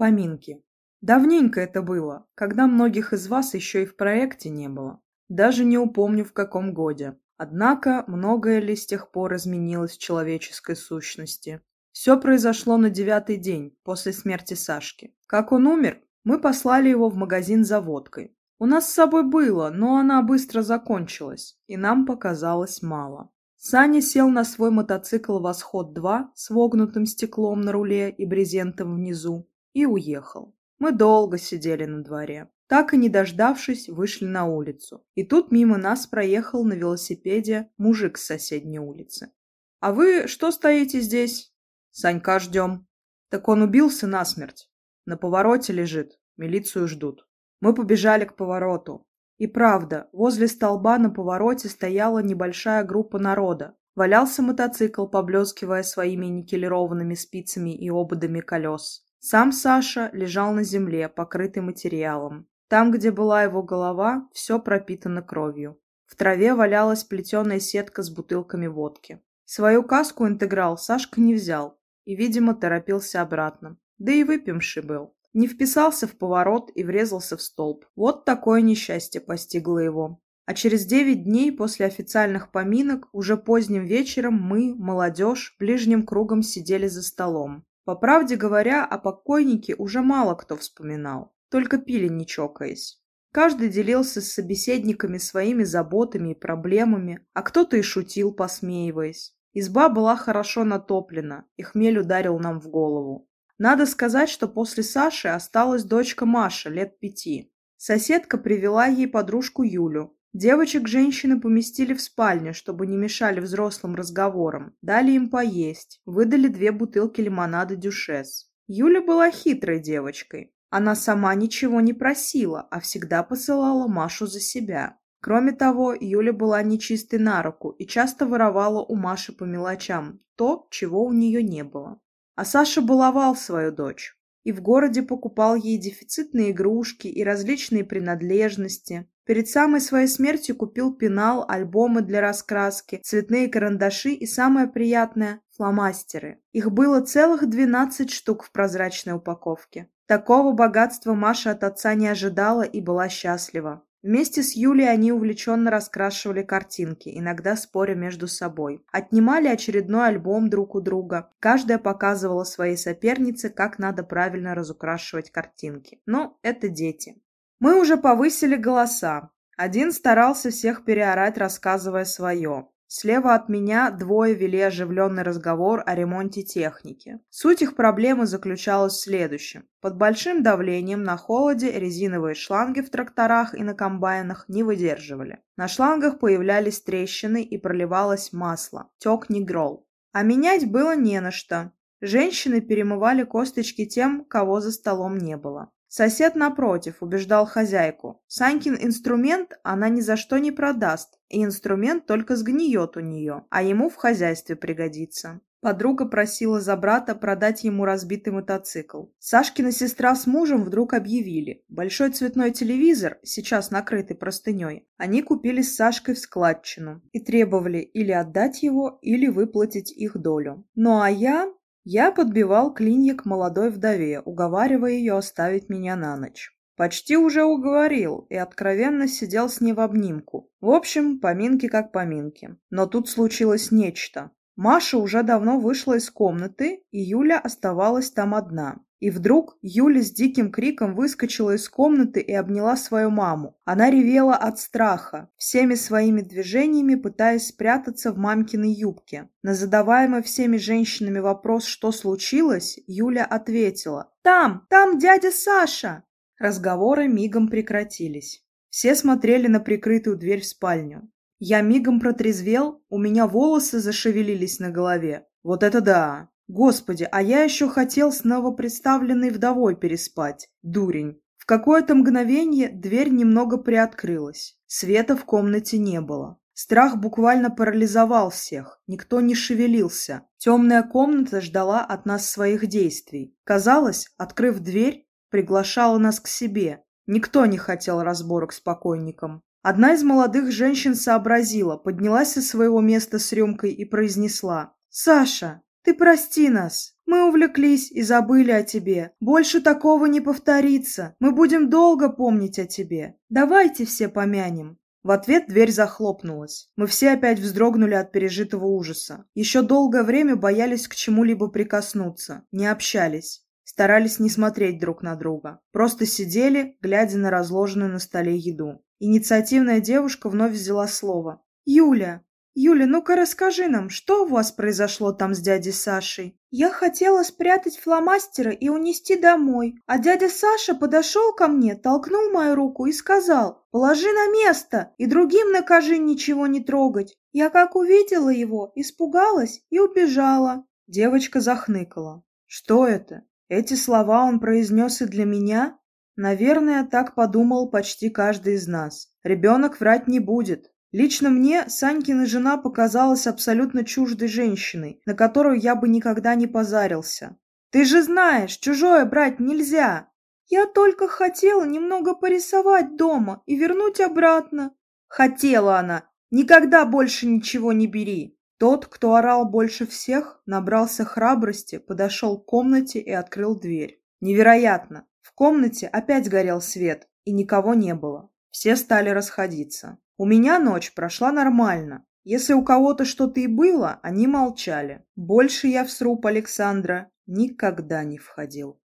Поминки. Давненько это было, когда многих из вас еще и в проекте не было. Даже не упомню в каком годе. Однако, многое ли с тех пор изменилось в человеческой сущности. Все произошло на девятый день после смерти Сашки. Как он умер, мы послали его в магазин за водкой. У нас с собой было, но она быстро закончилась, и нам показалось мало. Саня сел на свой мотоцикл «Восход-2» с вогнутым стеклом на руле и брезентом внизу и уехал. Мы долго сидели на дворе. Так и не дождавшись, вышли на улицу. И тут мимо нас проехал на велосипеде мужик с соседней улицы. «А вы что стоите здесь?» «Санька ждем». «Так он убился насмерть. На повороте лежит. Милицию ждут». Мы побежали к повороту. И правда, возле столба на повороте стояла небольшая группа народа. Валялся мотоцикл, поблескивая своими никелированными спицами и ободами колес. Сам Саша лежал на земле, покрытый материалом. Там, где была его голова, все пропитано кровью. В траве валялась плетеная сетка с бутылками водки. Свою каску интеграл Сашка не взял и, видимо, торопился обратно. Да и выпивший был. Не вписался в поворот и врезался в столб. Вот такое несчастье постигло его. А через девять дней после официальных поминок, уже поздним вечером мы, молодежь, ближним кругом сидели за столом. По правде говоря, о покойнике уже мало кто вспоминал, только пили не чокаясь. Каждый делился с собеседниками своими заботами и проблемами, а кто-то и шутил, посмеиваясь. Изба была хорошо натоплена, и хмель ударил нам в голову. Надо сказать, что после Саши осталась дочка Маша, лет пяти. Соседка привела ей подружку Юлю, Девочек женщины поместили в спальню, чтобы не мешали взрослым разговорам. Дали им поесть. Выдали две бутылки лимонада «Дюшес». Юля была хитрой девочкой. Она сама ничего не просила, а всегда посылала Машу за себя. Кроме того, Юля была нечистой на руку и часто воровала у Маши по мелочам то, чего у нее не было. А Саша баловал свою дочь и в городе покупал ей дефицитные игрушки и различные принадлежности. Перед самой своей смертью купил пенал, альбомы для раскраски, цветные карандаши и самое приятное – фломастеры. Их было целых 12 штук в прозрачной упаковке. Такого богатства Маша от отца не ожидала и была счастлива. Вместе с Юлей они увлеченно раскрашивали картинки, иногда споря между собой. Отнимали очередной альбом друг у друга. Каждая показывала своей сопернице, как надо правильно разукрашивать картинки. Но это дети. Мы уже повысили голоса. Один старался всех переорать, рассказывая свое. Слева от меня двое вели оживленный разговор о ремонте техники. Суть их проблемы заключалась в следующем. Под большим давлением на холоде резиновые шланги в тракторах и на комбайнах не выдерживали. На шлангах появлялись трещины и проливалось масло. Тек негрол. А менять было не на что. Женщины перемывали косточки тем, кого за столом не было. Сосед, напротив, убеждал хозяйку. Санькин инструмент она ни за что не продаст, и инструмент только сгниет у нее, а ему в хозяйстве пригодится. Подруга просила за брата продать ему разбитый мотоцикл. Сашкина сестра с мужем вдруг объявили. Большой цветной телевизор, сейчас накрытый простыней, они купили с Сашкой в складчину и требовали или отдать его, или выплатить их долю. Ну а я я подбивал клинья к молодой вдове, уговаривая ее оставить меня на ночь. Почти уже уговорил и откровенно сидел с ней в обнимку. В общем, поминки как поминки. Но тут случилось нечто. Маша уже давно вышла из комнаты, и Юля оставалась там одна. И вдруг Юля с диким криком выскочила из комнаты и обняла свою маму. Она ревела от страха, всеми своими движениями пытаясь спрятаться в мамкиной юбке. На задаваемый всеми женщинами вопрос «что случилось?», Юля ответила «Там, там дядя Саша!». Разговоры мигом прекратились. Все смотрели на прикрытую дверь в спальню. Я мигом протрезвел, у меня волосы зашевелились на голове. Вот это да! Господи, а я еще хотел с новопредставленной вдовой переспать. Дурень. В какое-то мгновение дверь немного приоткрылась. Света в комнате не было. Страх буквально парализовал всех. Никто не шевелился. Темная комната ждала от нас своих действий. Казалось, открыв дверь, приглашала нас к себе. Никто не хотел разборок с покойником. Одна из молодых женщин сообразила, поднялась со своего места с рюмкой и произнесла «Саша!» Ты прости нас. Мы увлеклись и забыли о тебе. Больше такого не повторится. Мы будем долго помнить о тебе. Давайте все помянем». В ответ дверь захлопнулась. Мы все опять вздрогнули от пережитого ужаса. Еще долгое время боялись к чему-либо прикоснуться, не общались. Старались не смотреть друг на друга. Просто сидели, глядя на разложенную на столе еду. Инициативная девушка вновь взяла слово. «Юля, Юля, ну-ка расскажи нам, что у вас произошло там с дядей Сашей? Я хотела спрятать фломастеры и унести домой, а дядя Саша подошел ко мне, толкнул мою руку и сказал, положи на место и другим накажи ничего не трогать. Я как увидела его, испугалась и убежала. Девочка захныкала. Что это? Эти слова он произнес и для меня? Наверное, так подумал почти каждый из нас. Ребенок врать не будет. Лично мне Санькина жена показалась абсолютно чуждой женщиной, на которую я бы никогда не позарился. «Ты же знаешь, чужое брать нельзя!» «Я только хотела немного порисовать дома и вернуть обратно». «Хотела она! Никогда больше ничего не бери!» Тот, кто орал больше всех, набрался храбрости, подошел к комнате и открыл дверь. Невероятно! В комнате опять горел свет, и никого не было. Все стали расходиться. У меня ночь прошла нормально. Если у кого-то что-то и было, они молчали. Больше я в сруб Александра никогда не входил.